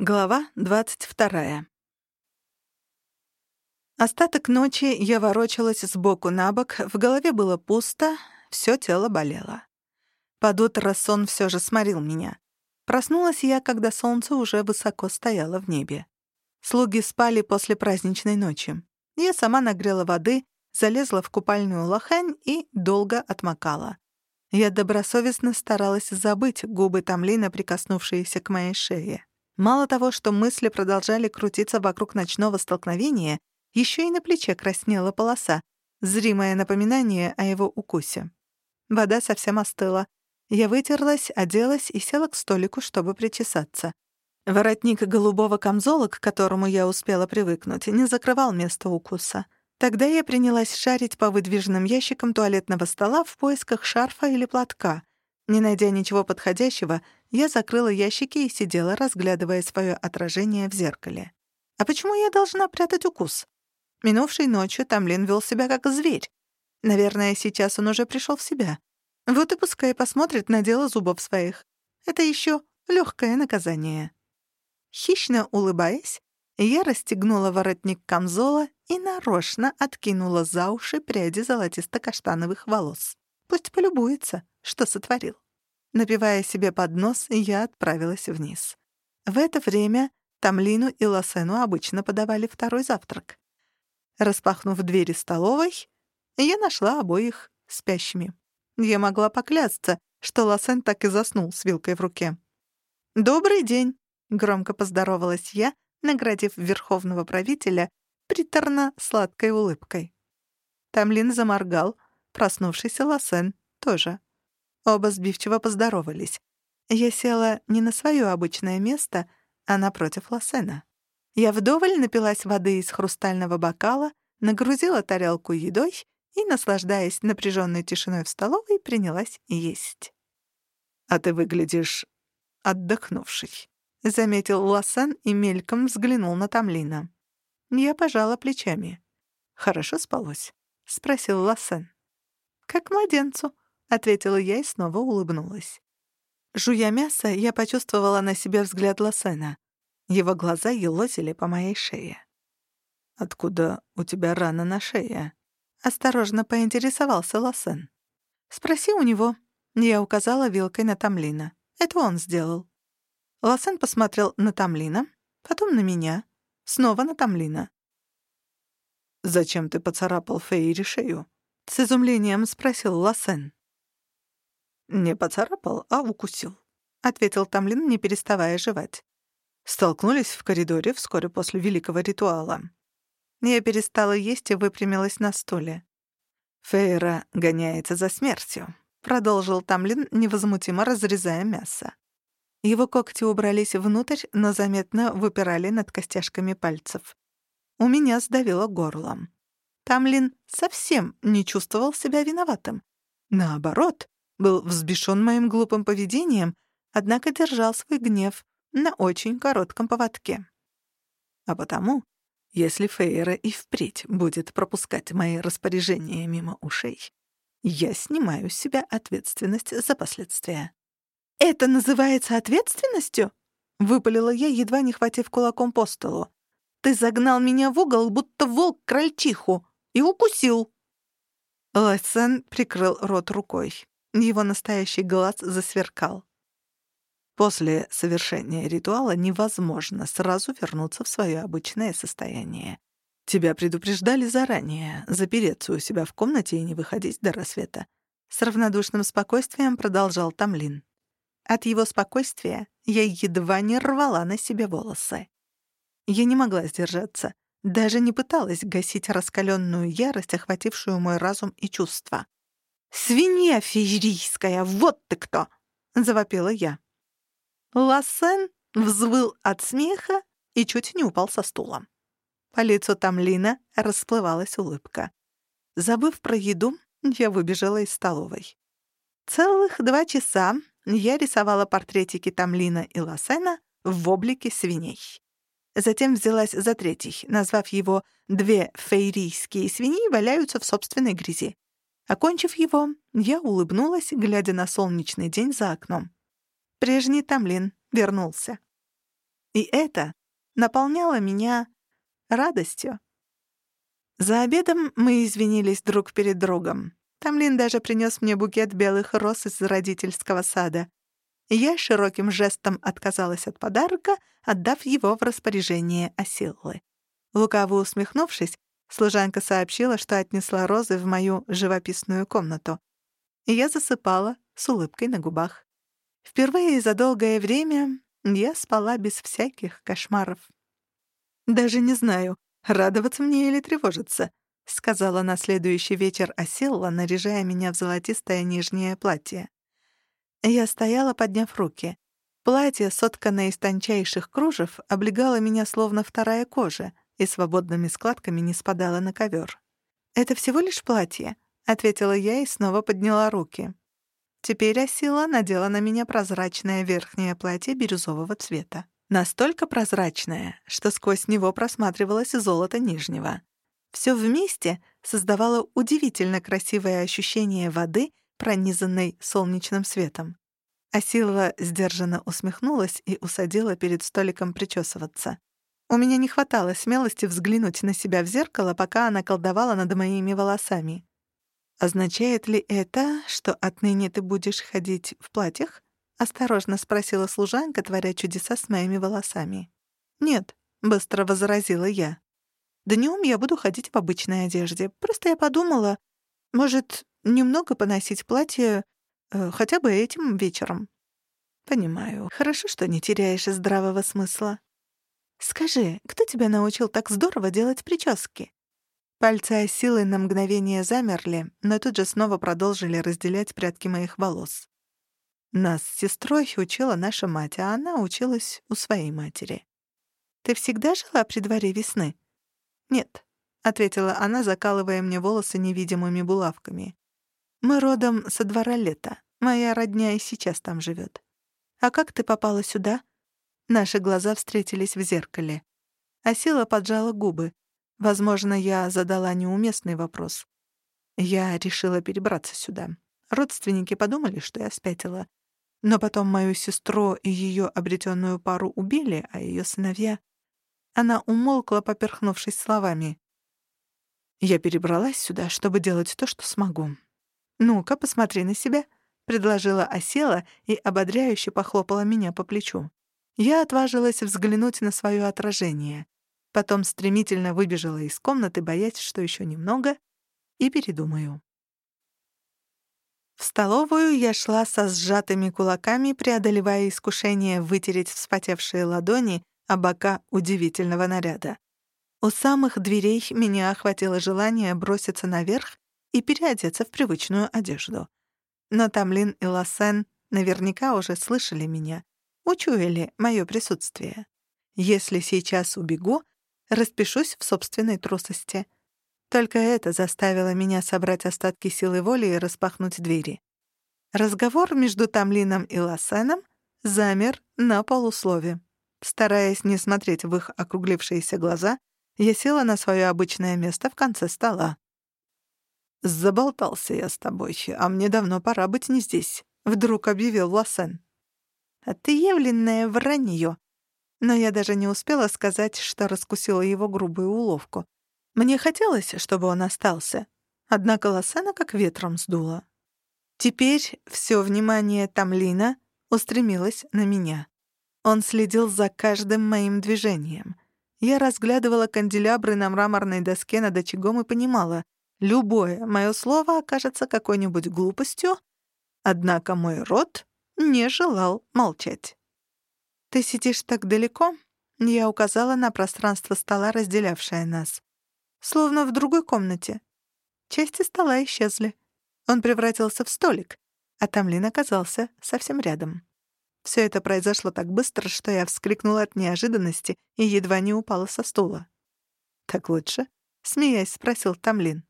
Глава 22. Остаток ночи я ворочалась сбоку на бок, в голове было пусто, всё тело болело. Под утро сон всё же сморил меня. Проснулась я, когда солнце уже высоко стояло в небе. Слуги спали после праздничной ночи. Я сама нагрела воды, залезла в купальную лохань и долго отмокала. Я добросовестно старалась забыть губы Тамлина, прикоснувшиеся к моей шее. Мало того, что мысли продолжали крутиться вокруг ночного столкновения, еще и на плече краснела полоса, зримое напоминание о его укусе. Вода совсем остыла. Я вытерлась, оделась и села к столику, чтобы причесаться. Воротник голубого камзола, к которому я успела привыкнуть, не закрывал место укуса. Тогда я принялась шарить по выдвижным ящикам туалетного стола в поисках шарфа или платка. Не найдя ничего подходящего, я закрыла ящики и сидела, разглядывая свое отражение в зеркале. А почему я должна прятать укус? Минувшей ночью Тамлин вел себя как зверь. Наверное, сейчас он уже пришел в себя. Вот и пускай посмотрит на дело зубов своих. Это еще легкое наказание. Хищно улыбаясь, я расстегнула воротник камзола и нарочно откинула за уши пряди золотисто-каштановых волос. Пусть полюбуется, что сотворил. Напивая себе под нос, я отправилась вниз. В это время Тамлину и Лосену обычно подавали второй завтрак. Распахнув двери столовой, я нашла обоих спящими. Я могла поклясться, что Лосен так и заснул с вилкой в руке. «Добрый день!» — громко поздоровалась я, наградив верховного правителя приторно-сладкой улыбкой. Тамлин заморгал, проснувшийся Лосен тоже. Оба сбивчиво поздоровались. Я села не на свое обычное место, а напротив Лосена. Я вдоволь напилась воды из хрустального бокала, нагрузила тарелку едой и, наслаждаясь напряженной тишиной в столовой, принялась есть. «А ты выглядишь отдохнувший», — заметил Лосен и мельком взглянул на Тамлина. Я пожала плечами. «Хорошо спалось?» — спросил Лосен. «Как младенцу», — ответила я и снова улыбнулась. Жуя мясо, я почувствовала на себе взгляд Лосена. Его глаза елозили по моей шее. «Откуда у тебя рана на шее?» — осторожно поинтересовался Лосен. «Спроси у него». Я указала вилкой на Тамлина. Это он сделал. Лосен посмотрел на Тамлина, потом на меня, снова на Тамлина. «Зачем ты поцарапал Фейри шею?» — с изумлением спросил Лосен. «Не поцарапал, а укусил», — ответил Тамлин, не переставая жевать. Столкнулись в коридоре вскоре после великого ритуала. Я перестала есть и выпрямилась на стуле. «Фейра гоняется за смертью», — продолжил Тамлин, невозмутимо разрезая мясо. Его когти убрались внутрь, но заметно выпирали над костяшками пальцев. У меня сдавило горлом. Тамлин совсем не чувствовал себя виноватым. Наоборот, был взбешен моим глупым поведением, однако держал свой гнев на очень коротком поводке. А потому, если Фейра и впредь будет пропускать мои распоряжения мимо ушей, я снимаю с себя ответственность за последствия. «Это называется ответственностью?» — выпалила я, едва не хватив кулаком по столу. «Ты загнал меня в угол, будто волк крольчиху, и укусил». Лайсен прикрыл рот рукой. Его настоящий глаз засверкал. После совершения ритуала невозможно сразу вернуться в свое обычное состояние. Тебя предупреждали заранее запереться у себя в комнате и не выходить до рассвета. С равнодушным спокойствием продолжал Тамлин. От его спокойствия я едва не рвала на себе волосы. Я не могла сдержаться, даже не пыталась гасить раскаленную ярость, охватившую мой разум и чувства. «Свинья феерийская, вот ты кто!» — завопила я. Лассен взвыл от смеха и чуть не упал со стула. По лицу Тамлина расплывалась улыбка. Забыв про еду, я выбежала из столовой. Целых два часа я рисовала портретики Тамлина и Лассена в облике свиней. Затем взялась за третий, назвав его «Две фейрийские свиньи валяются в собственной грязи». Окончив его, я улыбнулась, глядя на солнечный день за окном. Прежний Тамлин вернулся. И это наполняло меня радостью. За обедом мы извинились друг перед другом. Тамлин даже принес мне букет белых роз из родительского сада. Я широким жестом отказалась от подарка, отдав его в распоряжение Осиллы. Лукаво усмехнувшись, служанка сообщила, что отнесла розы в мою живописную комнату. Я засыпала с улыбкой на губах. Впервые за долгое время я спала без всяких кошмаров. Даже не знаю, радоваться мне или тревожиться, сказала на следующий вечер Асилла, наряжая меня в золотистое нижнее платье. Я стояла, подняв руки. Платье, сотканное из тончайших кружев, облегало меня словно вторая кожа и свободными складками не спадало на ковер. «Это всего лишь платье», — ответила я и снова подняла руки. Теперь Асила надела на меня прозрачное верхнее платье бирюзового цвета. Настолько прозрачное, что сквозь него просматривалось золото нижнего. Все вместе создавало удивительно красивое ощущение воды, пронизанной солнечным светом. Асила сдержанно усмехнулась и усадила перед столиком причесываться. У меня не хватало смелости взглянуть на себя в зеркало, пока она колдовала над моими волосами. «Означает ли это, что отныне ты будешь ходить в платьях?» — осторожно спросила служанка, творя чудеса с моими волосами. «Нет», — быстро возразила я. «Днём я буду ходить в обычной одежде. Просто я подумала, может, немного поносить платье э, хотя бы этим вечером». «Понимаю. Хорошо, что не теряешь здравого смысла». «Скажи, кто тебя научил так здорово делать прически?» Пальцы силой на мгновение замерли, но тут же снова продолжили разделять прядки моих волос. Нас с сестрой учила наша мать, а она училась у своей матери. «Ты всегда жила при дворе весны?» «Нет», — ответила она, закалывая мне волосы невидимыми булавками. «Мы родом со двора лета. Моя родня и сейчас там живет. А как ты попала сюда?» Наши глаза встретились в зеркале. Асила поджала губы. Возможно, я задала неуместный вопрос. Я решила перебраться сюда. Родственники подумали, что я спятила. Но потом мою сестру и ее обретенную пару убили, а ее сыновья... Она умолкла, поперхнувшись словами. Я перебралась сюда, чтобы делать то, что смогу. «Ну-ка, посмотри на себя», — предложила Осела и ободряюще похлопала меня по плечу. Я отважилась взглянуть на свое отражение — Потом стремительно выбежала из комнаты, боясь, что еще немного, и передумаю. В столовую я шла со сжатыми кулаками, преодолевая искушение вытереть вспотевшие ладони о бока удивительного наряда. У самых дверей меня охватило желание броситься наверх и переодеться в привычную одежду. Но Тамлин и Лассен наверняка уже слышали меня, учуяли мое присутствие. Если сейчас убегу, распишусь в собственной трусости. Только это заставило меня собрать остатки силы воли и распахнуть двери. Разговор между Тамлином и Лассеном замер на полуслове. Стараясь не смотреть в их округлившиеся глаза, я села на свое обычное место в конце стола. «Заболтался я с тобой, а мне давно пора быть не здесь», — вдруг объявил Лассен. «Отъявленное вранье», но я даже не успела сказать, что раскусила его грубую уловку. Мне хотелось, чтобы он остался, однако Лосана как ветром сдуло. Теперь все внимание Тамлина устремилось на меня. Он следил за каждым моим движением. Я разглядывала канделябры на мраморной доске над очагом и понимала, любое мое слово окажется какой-нибудь глупостью, однако мой рот не желал молчать. «Ты сидишь так далеко?» Я указала на пространство стола, разделявшее нас. Словно в другой комнате. Части стола исчезли. Он превратился в столик, а Тамлин оказался совсем рядом. Все это произошло так быстро, что я вскрикнула от неожиданности и едва не упала со стула. «Так лучше?» — смеясь спросил Тамлин.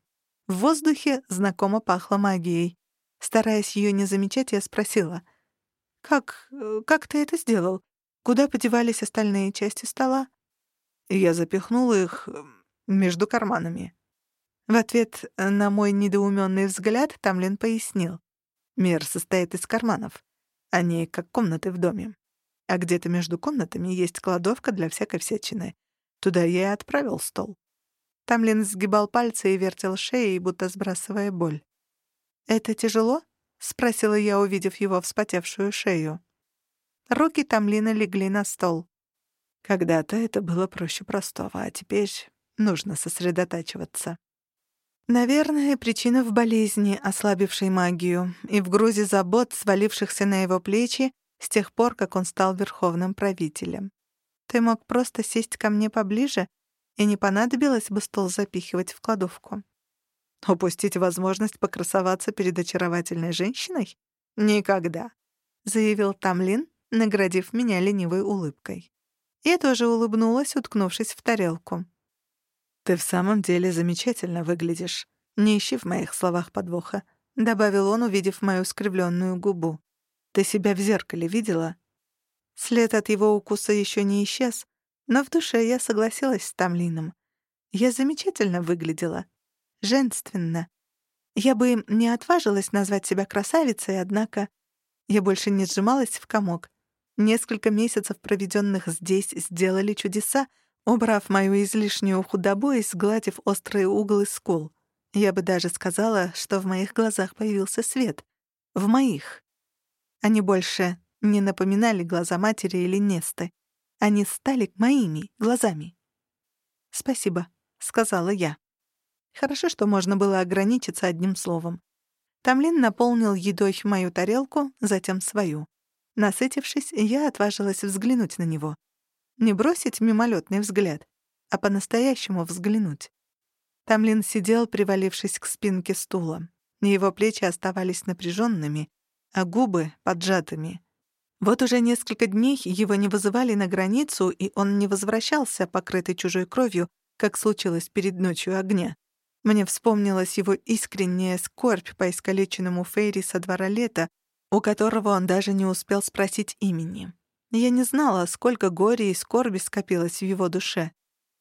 В воздухе знакомо пахло магией. Стараясь ее не замечать, я спросила. «Как... Э, как ты это сделал? Куда подевались остальные части стола? Я запихнул их эм, между карманами. В ответ на мой недоуменный взгляд Тамлин пояснил. Мир состоит из карманов. Они как комнаты в доме. А где-то между комнатами есть кладовка для всякой всячины. Туда я и отправил стол. Тамлин сгибал пальцы и вертел шеей, будто сбрасывая боль. «Это тяжело?» — спросила я, увидев его вспотевшую шею. Руки Тамлина легли на стол. Когда-то это было проще простого, а теперь нужно сосредотачиваться. Наверное, причина в болезни, ослабившей магию, и в грузе забот, свалившихся на его плечи с тех пор, как он стал верховным правителем. Ты мог просто сесть ко мне поближе, и не понадобилось бы стол запихивать в кладовку. Упустить возможность покрасоваться перед очаровательной женщиной? Никогда, — заявил Тамлин, наградив меня ленивой улыбкой. Я тоже улыбнулась, уткнувшись в тарелку. «Ты в самом деле замечательно выглядишь. Не ищи в моих словах подвоха», — добавил он, увидев мою скривленную губу. «Ты себя в зеркале видела?» След от его укуса еще не исчез, но в душе я согласилась с Тамлином. Я замечательно выглядела. Женственно. Я бы не отважилась назвать себя красавицей, однако я больше не сжималась в комок. Несколько месяцев, проведенных здесь, сделали чудеса, убрав мою излишнюю худобу и сгладив острые углы скул. Я бы даже сказала, что в моих глазах появился свет. В моих. Они больше не напоминали глаза матери или Несты. Они стали моими глазами. «Спасибо», — сказала я. Хорошо, что можно было ограничиться одним словом. Тамлин наполнил едой мою тарелку, затем свою. Насытившись, я отважилась взглянуть на него. Не бросить мимолетный взгляд, а по-настоящему взглянуть. Тамлин сидел, привалившись к спинке стула. Его плечи оставались напряженными, а губы — поджатыми. Вот уже несколько дней его не вызывали на границу, и он не возвращался, покрытый чужой кровью, как случилось перед ночью огня. Мне вспомнилась его искренняя скорбь по искалеченному Фейри со двора лета, у которого он даже не успел спросить имени. Я не знала, сколько горя и скорби скопилось в его душе.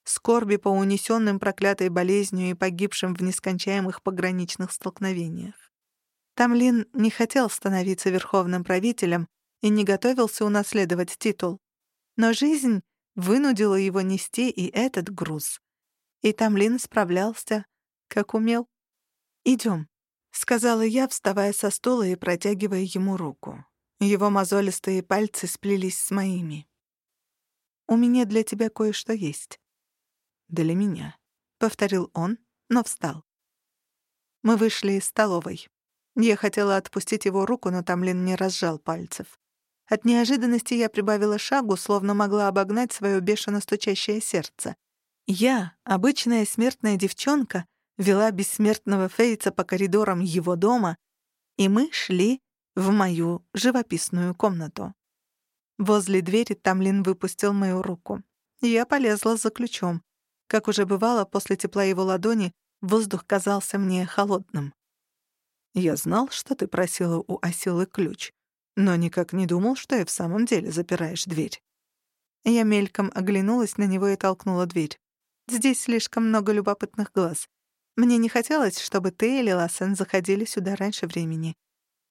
Скорби по унесенным проклятой болезнью и погибшим в нескончаемых пограничных столкновениях. Тамлин не хотел становиться верховным правителем и не готовился унаследовать титул. Но жизнь вынудила его нести и этот груз. И Тамлин справлялся, как умел. «Идем», — сказала я, вставая со стула и протягивая ему руку. Его мозолистые пальцы сплелись с моими. «У меня для тебя кое-что есть». «Для меня», — повторил он, но встал. Мы вышли из столовой. Я хотела отпустить его руку, но Тамлин не разжал пальцев. От неожиданности я прибавила шагу, словно могла обогнать свое бешено стучащее сердце. Я, обычная смертная девчонка, вела бессмертного Фейца по коридорам его дома, и мы шли в мою живописную комнату. Возле двери Тамлин выпустил мою руку. Я полезла за ключом. Как уже бывало, после тепла его ладони воздух казался мне холодным. «Я знал, что ты просила у Осилы ключ, но никак не думал, что и в самом деле запираешь дверь». Я мельком оглянулась на него и толкнула дверь. Здесь слишком много любопытных глаз. Мне не хотелось, чтобы ты или Лассен заходили сюда раньше времени.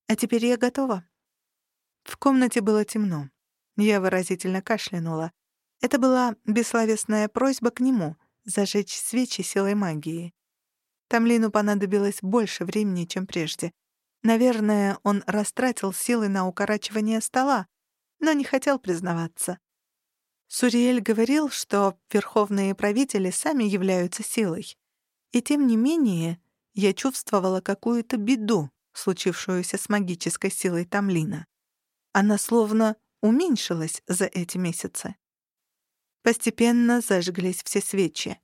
А теперь я готова». В комнате было темно. Я выразительно кашлянула. Это была бессловесная просьба к нему — зажечь свечи силой магии. Тамлину понадобилось больше времени, чем прежде. Наверное, он растратил силы на укорачивание стола, но не хотел признаваться. Суриэль говорил, что верховные правители сами являются силой. И тем не менее я чувствовала какую-то беду, случившуюся с магической силой Тамлина. Она словно уменьшилась за эти месяцы. Постепенно зажглись все свечи.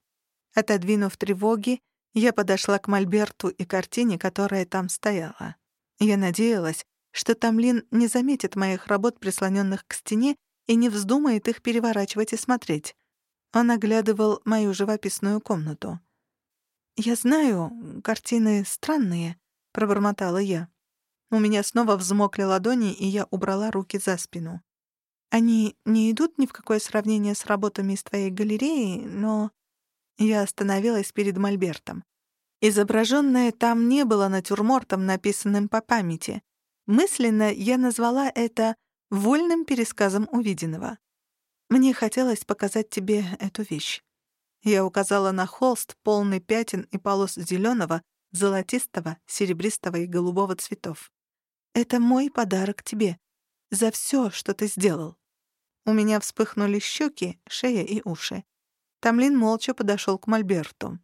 Отодвинув тревоги, я подошла к мольберту и картине, которая там стояла. Я надеялась, что Тамлин не заметит моих работ, прислоненных к стене, и не вздумает их переворачивать и смотреть. Он оглядывал мою живописную комнату. «Я знаю, картины странные», — пробормотала я. У меня снова взмокли ладони, и я убрала руки за спину. Они не идут ни в какое сравнение с работами из твоей галереи, но... Я остановилась перед мольбертом. Изображённое там не было натюрмортом, написанным по памяти. Мысленно я назвала это вольным пересказом увиденного. «Мне хотелось показать тебе эту вещь». Я указала на холст, полный пятен и полос зеленого, золотистого, серебристого и голубого цветов. «Это мой подарок тебе. За все, что ты сделал». У меня вспыхнули щеки, шея и уши. Тамлин молча подошел к Мольберту.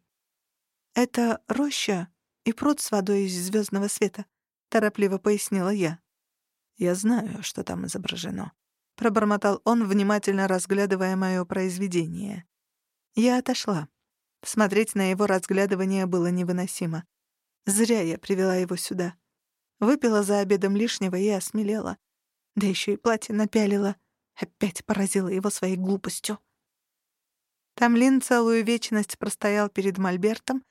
«Это роща и пруд с водой из звездного света», — торопливо пояснила я. «Я знаю, что там изображено», — пробормотал он, внимательно разглядывая мое произведение. Я отошла. Смотреть на его разглядывание было невыносимо. Зря я привела его сюда. Выпила за обедом лишнего и осмелела. Да еще и платье напялила. Опять поразила его своей глупостью. Тамлин целую вечность простоял перед Мольбертом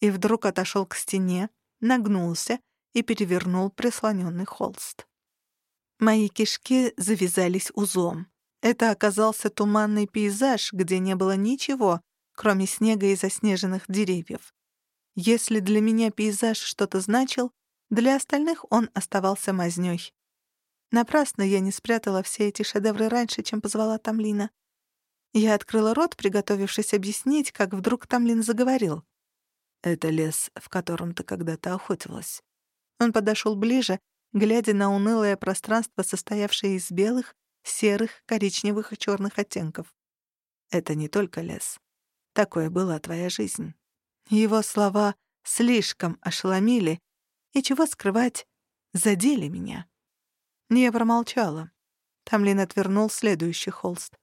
и вдруг отошел к стене, нагнулся и перевернул прислоненный холст. Мои кишки завязались узлом. Это оказался туманный пейзаж, где не было ничего, кроме снега и заснеженных деревьев. Если для меня пейзаж что-то значил, для остальных он оставался мазнёй. Напрасно я не спрятала все эти шедевры раньше, чем позвала Тамлина. Я открыла рот, приготовившись объяснить, как вдруг Тамлин заговорил. «Это лес, в котором ты когда-то охотилась». Он подошел ближе, глядя на унылое пространство, состоявшее из белых, серых, коричневых и черных оттенков. «Это не только лес. Такое была твоя жизнь». Его слова слишком ошеломили и, чего скрывать, задели меня. Я промолчала. Тамлин отвернул следующий холст.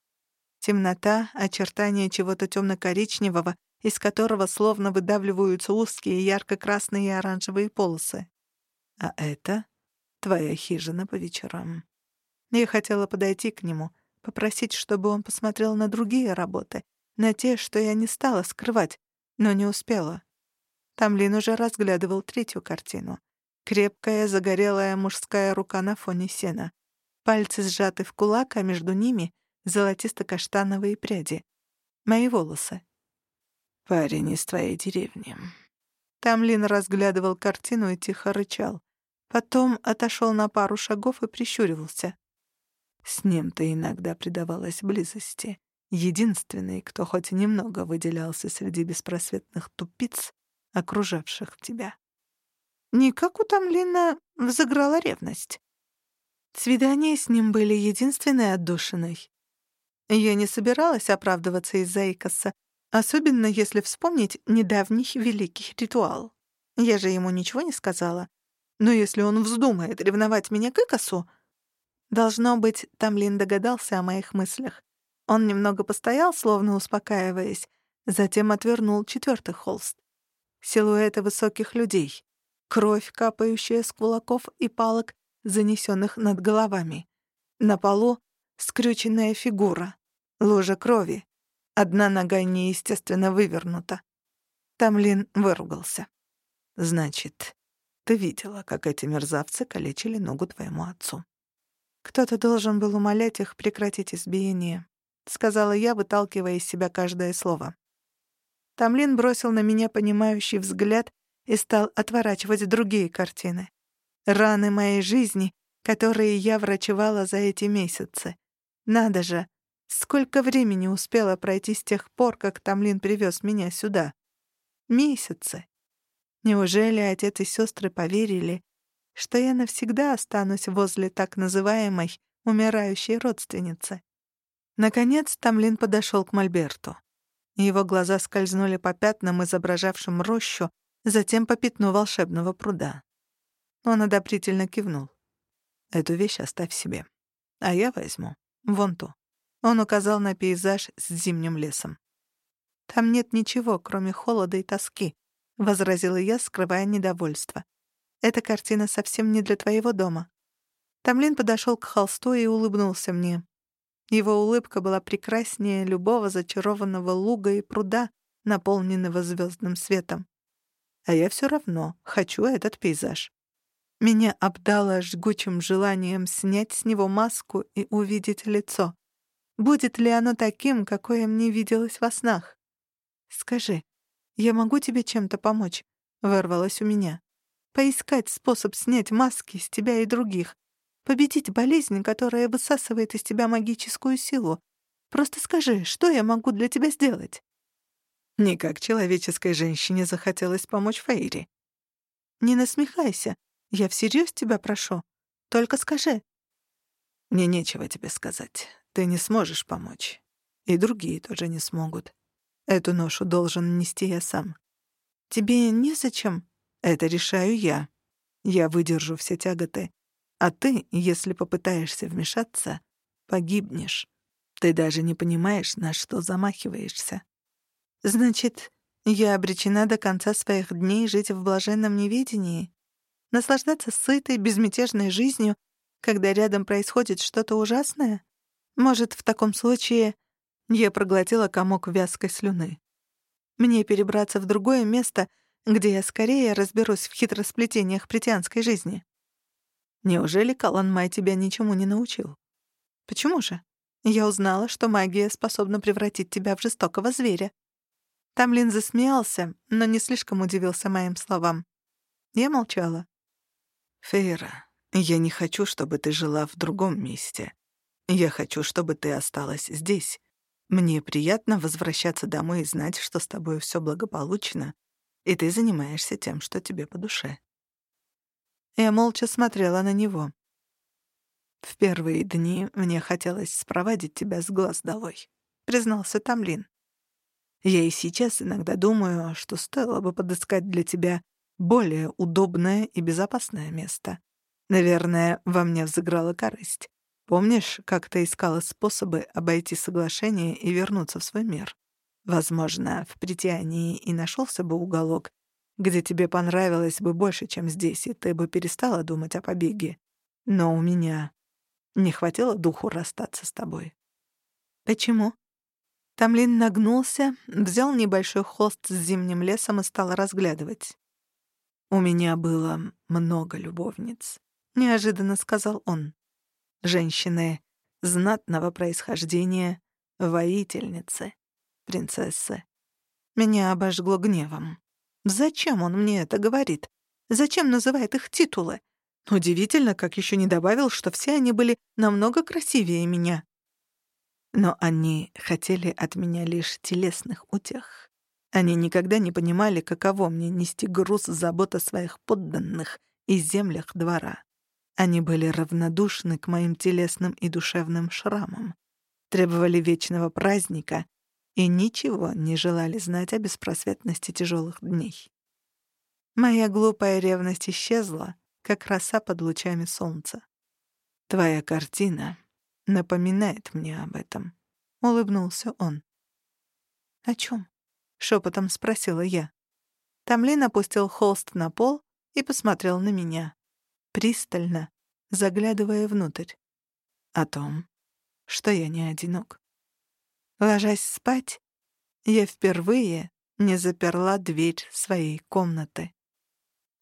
Темнота, очертания чего-то темно-коричневого, из которого словно выдавливаются узкие ярко-красные и оранжевые полосы. А это твоя хижина по вечерам. Я хотела подойти к нему, попросить, чтобы он посмотрел на другие работы, на те, что я не стала скрывать, но не успела. Тамлин уже разглядывал третью картину. Крепкая, загорелая мужская рука на фоне сена. Пальцы сжаты в кулак, а между ними — золотисто-каштановые пряди. Мои волосы. «Парень из твоей деревни». Тамлин разглядывал картину и тихо рычал. Потом отошел на пару шагов и прищуривался. С ним ты иногда предавалась близости единственный, кто хоть немного выделялся среди беспросветных тупиц, окружавших тебя. Не как у Тамлина взыграла ревность. Свидания с ним были единственной отдушиной. Я не собиралась оправдываться из-за Икоса, особенно если вспомнить недавний великий ритуал. Я же ему ничего не сказала. Но если он вздумает ревновать меня к Икосу... Должно быть, Тамлин догадался о моих мыслях. Он немного постоял, словно успокаиваясь, затем отвернул четвертый холст. Силуэты высоких людей. Кровь, капающая с кулаков и палок, занесенных над головами. На полу скрюченная фигура. Лужа крови. Одна нога неестественно вывернута. Тамлин выругался. «Значит, ты видела, как эти мерзавцы калечили ногу твоему отцу?» Кто-то должен был умолять их прекратить избиение. — сказала я, выталкивая из себя каждое слово. Тамлин бросил на меня понимающий взгляд и стал отворачивать другие картины. Раны моей жизни, которые я врачевала за эти месяцы. Надо же, сколько времени успело пройти с тех пор, как Тамлин привез меня сюда. Месяцы. Неужели отец и сестры поверили, что я навсегда останусь возле так называемой умирающей родственницы? Наконец Тамлин подошел к Мольберту. Его глаза скользнули по пятнам, изображавшим рощу, затем по пятну волшебного пруда. Он одобрительно кивнул. «Эту вещь оставь себе. А я возьму. Вон ту». Он указал на пейзаж с зимним лесом. «Там нет ничего, кроме холода и тоски», — возразила я, скрывая недовольство. «Эта картина совсем не для твоего дома». Тамлин подошел к холсту и улыбнулся мне. Его улыбка была прекраснее любого зачарованного луга и пруда, наполненного звездным светом. А я все равно хочу этот пейзаж. Меня обдало жгучим желанием снять с него маску и увидеть лицо. Будет ли оно таким, какое мне виделось во снах? «Скажи, я могу тебе чем-то помочь?» — вырвалось у меня. «Поискать способ снять маски с тебя и других. Победить болезнь, которая высасывает из тебя магическую силу. Просто скажи, что я могу для тебя сделать?» Никак человеческой женщине захотелось помочь Фейри. «Не насмехайся. Я всерьез тебя прошу. Только скажи». «Мне нечего тебе сказать. Ты не сможешь помочь. И другие тоже не смогут. Эту ношу должен нести я сам. Тебе незачем?» «Это решаю я. Я выдержу все тяготы. А ты, если попытаешься вмешаться, погибнешь. Ты даже не понимаешь, на что замахиваешься». «Значит, я обречена до конца своих дней жить в блаженном неведении? Наслаждаться сытой, безмятежной жизнью, когда рядом происходит что-то ужасное? Может, в таком случае я проглотила комок вязкой слюны. Мне перебраться в другое место, где я скорее разберусь в хитросплетениях притянской жизни. Неужели Калан Май тебя ничему не научил? Почему же? Я узнала, что магия способна превратить тебя в жестокого зверя. Тамлин засмеялся, но не слишком удивился моим словам. Я молчала. «Фейра, я не хочу, чтобы ты жила в другом месте. Я хочу, чтобы ты осталась здесь. Мне приятно возвращаться домой и знать, что с тобой все благополучно, и ты занимаешься тем, что тебе по душе». Я молча смотрела на него. «В первые дни мне хотелось спровадить тебя с глаз долой», — признался Тамлин. «Я и сейчас иногда думаю, что стоило бы подыскать для тебя более удобное и безопасное место. Наверное, во мне взыграла корысть. Помнишь, как ты искала способы обойти соглашение и вернуться в свой мир? Возможно, в притянии и нашелся бы уголок, где тебе понравилось бы больше, чем здесь, и ты бы перестала думать о побеге. Но у меня не хватило духу расстаться с тобой. Почему? Тамлин нагнулся, взял небольшой холст с зимним лесом и стал разглядывать. У меня было много любовниц, неожиданно сказал он. Женщины знатного происхождения, воительницы, принцессы. Меня обожгло гневом. Зачем он мне это говорит? Зачем называет их титулы? Удивительно, как еще не добавил, что все они были намного красивее меня. Но они хотели от меня лишь телесных утех. Они никогда не понимали, каково мне нести груз забот о своих подданных и землях двора. Они были равнодушны к моим телесным и душевным шрамам, требовали вечного праздника и ничего не желали знать о беспросветности тяжелых дней. Моя глупая ревность исчезла, как роса под лучами солнца. «Твоя картина напоминает мне об этом», — улыбнулся он. «О чем? шепотом спросила я. Тамлин опустил холст на пол и посмотрел на меня. Пристально, заглядывая внутрь. О том, что я не одинок. Ложась спать, я впервые не заперла дверь своей комнаты.